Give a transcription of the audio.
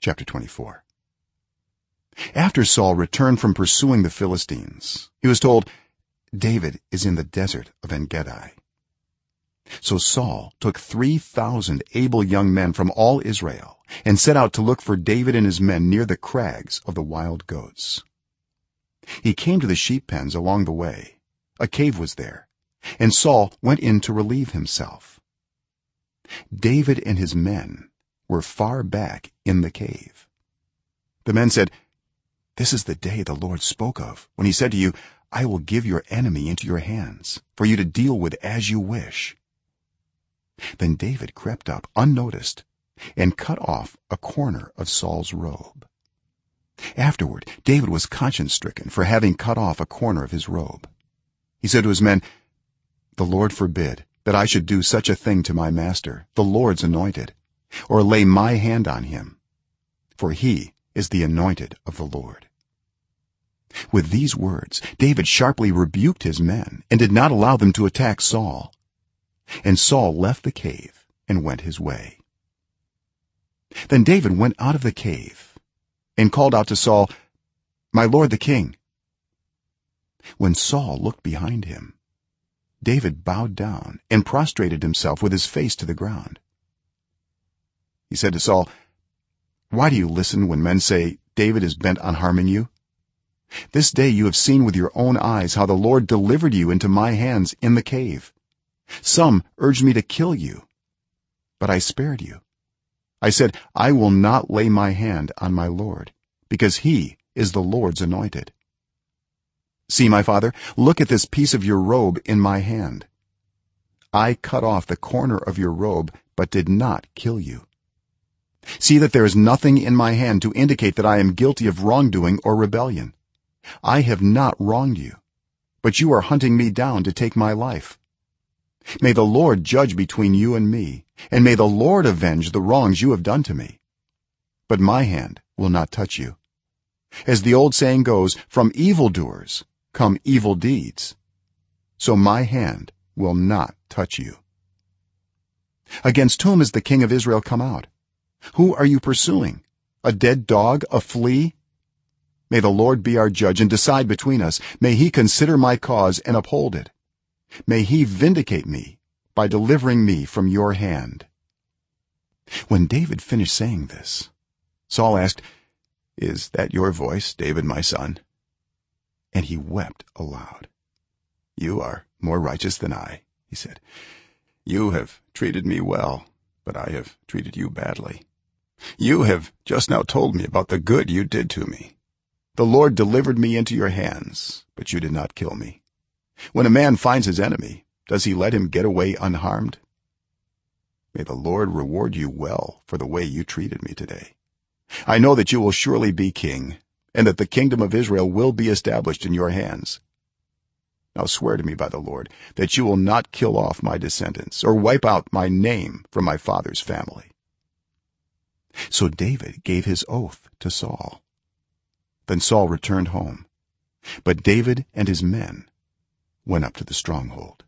chapter 24 after saul returned from pursuing the philistines he was told david is in the desert of engedi so saul took 3000 able young men from all israel and set out to look for david and his men near the crags of the wild goats. He came to the sheep pens along the way. A cave was there and saul went in to relieve himself. David and his men were far back in the cave. The men said this is the day the lord spoke of when he said to you i will give your enemy into your hands for you to deal with as you wish then david crept up unnoticed and cut off a corner of saul's robe. Afterward david was conscience stricken for having cut off a corner of his robe. He said to his men the lord forbid that i should do such a thing to my master the lord's anointed or lay my hand on him for he is the anointed of the lord. With these words david sharply rebuked his men and did not allow them to attack saul. And saul left the cave and went his way. Then david went out of the cave and called out to saul my lord the king. When saul looked behind him david bowed down and prostrated himself with his face to the ground he said to saul why do you listen when men say david is bent on harming you this day you have seen with your own eyes how the lord delivered you into my hands in the cave. Some urged me to kill you but i spared you. I said i will not lay my hand on my lord because he is the lord's anointed see my father look at this piece of your robe in my hand. I cut off the corner of your robe but did not kill you see that there is nothing in my hand to indicate that i am guilty of wrongdoing or rebellion. I have not wronged you but you are hunting me down to take my life. May the lord judge between you and me and may the lord avenge the wrongs you have done to me. But my hand will not touch you. As the old saying goes from evildoers come evil deeds. So my hand will not touch you. Against whom is the king of israel come out who are you pursuing? A dead dog? A flea? May the lord be our judge and decide between us. May he consider my cause and uphold it. May he vindicate me by delivering me from your hand. When david finished saying this saul asked is that your voice david my son? And he wept aloud. You are more righteous than i he said. You have treated me well but i have treated you badly you have just now told me about the good you did to me. The lord delivered me into your hands but you did not kill me. When a man finds his enemy does he let him get away unharmed? May the lord reward you well for the way you treated me today. I know that you will surely be king and that the kingdom of israel will be established in your hands. Now swear to me by the lord that you will not kill off my descendants or wipe out my name from my father's family so david gave his oath to saul. Then saul returned home. But david and his men went up to the stronghold